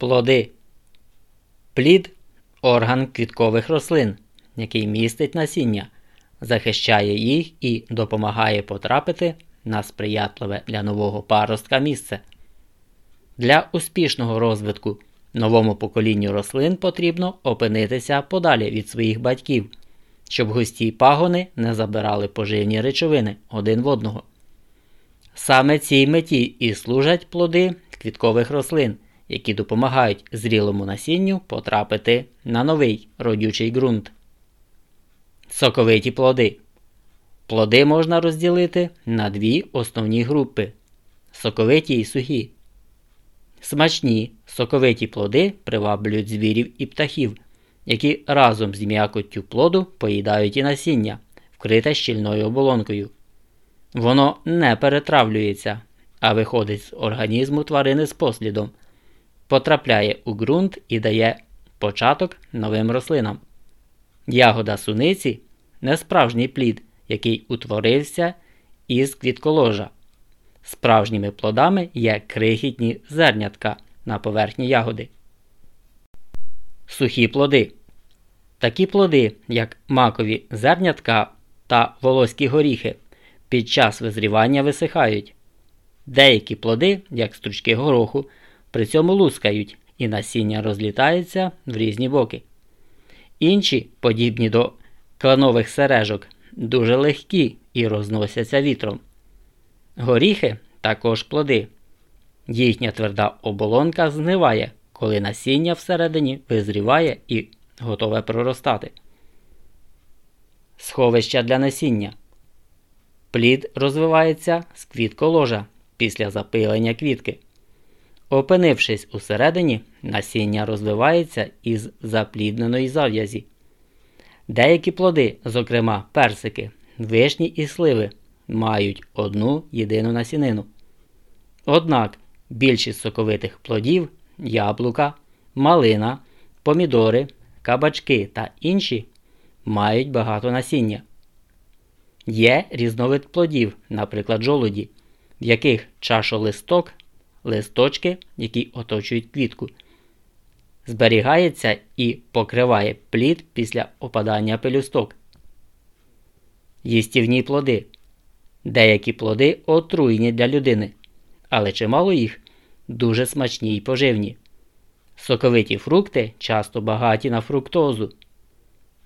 Плоди. Плід орган квіткових рослин, який містить насіння, захищає їх і допомагає потрапити на сприятливе для нового паростка місце. Для успішного розвитку новому поколінню рослин потрібно опинитися подалі від своїх батьків, щоб густі пагони не забирали поживні речовини один в одного. Саме цій меті і служать плоди квіткових рослин які допомагають зрілому насінню потрапити на новий родючий ґрунт. Соковиті плоди. Плоди можна розділити на дві основні групи соковиті і сухі. Смачні соковиті плоди приваблюють звірів і птахів, які разом з м'якоттю плоду поїдають і насіння, вкрите щільною оболонкою. Воно не перетравлюється, а виходить з організму тварини з послідом, потрапляє у ґрунт і дає початок новим рослинам. Ягода суниці несправжній плід, який утворився із квітколожа. Справжніми плодами є крихітні зернятка на поверхні ягоди. Сухі плоди. Такі плоди, як макові зернятка та волоські горіхи, під час визрівання висихають. Деякі плоди, як стручки гороху, при цьому лускають і насіння розлітається в різні боки. Інші, подібні до кланових сережок, дуже легкі і розносяться вітром. Горіхи також плоди. Їхня тверда оболонка згниває, коли насіння всередині визріває і готове проростати. Сховища для насіння. Плід розвивається з квітколожа після запилення квітки. Опинившись усередині, насіння розвивається із заплідненої зав'язі. Деякі плоди, зокрема персики, вишні і сливи, мають одну єдину насінину. Однак більшість соковитих плодів, яблука, малина, помідори, кабачки та інші мають багато насіння. Є різновид плодів, наприклад, жолуді, в яких чашолисток листочки, які оточують квітку. Зберігається і покриває плід після опадання пелюсток. Їстівні плоди. Деякі плоди отруйні для людини, але чимало їх дуже смачні й поживні. Соковиті фрукти часто багаті на фруктозу,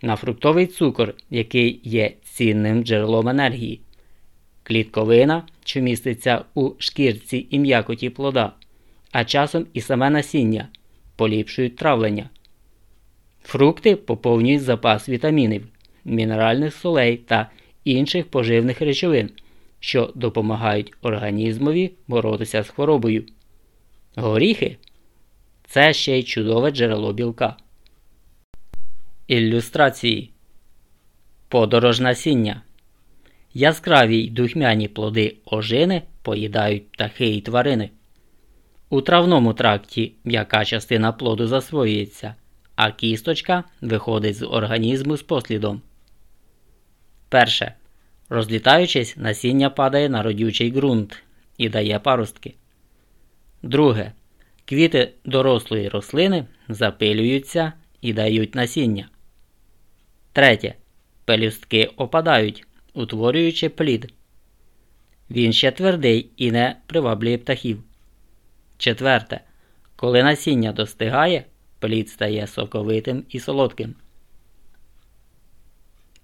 на фруктовий цукор, який є цінним джерелом енергії клітковина, що міститься у шкірці і м'якоті плода, а часом і саме насіння поліпшують травлення. Фрукти поповнюють запас вітамінів, мінеральних солей та інших поживних речовин, що допомагають організмові боротися з хворобою. Горіхи це ще й чудове джерело білка. Ілюстрації Подорож насіння Яскраві й духмяні плоди ожини поїдають птахи й тварини. У травному тракті м'яка частина плоду засвоюється, а кісточка виходить з організму з послідом. Перше. Розлітаючись, насіння падає на родючий ґрунт і дає паростки. Друге. Квіти дорослої рослини запилюються і дають насіння. Третє. Пелюстки опадають утворюючи плід. Він ще твердий і не приваблює птахів. Четверте. Коли насіння достигає, плід стає соковитим і солодким.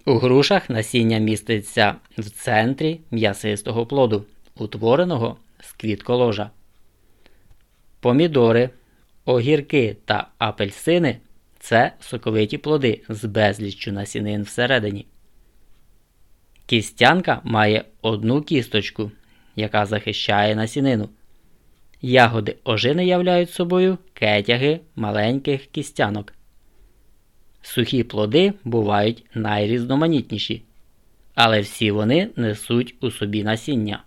У грушах насіння міститься в центрі м'ясистого плоду, утвореного з квітколожа. Помідори, огірки та апельсини це соковиті плоди з безліччю насінин всередині. Кістянка має одну кісточку, яка захищає насінину. Ягоди ожини являють собою кетяги маленьких кістянок. Сухі плоди бувають найрізноманітніші, але всі вони несуть у собі насіння.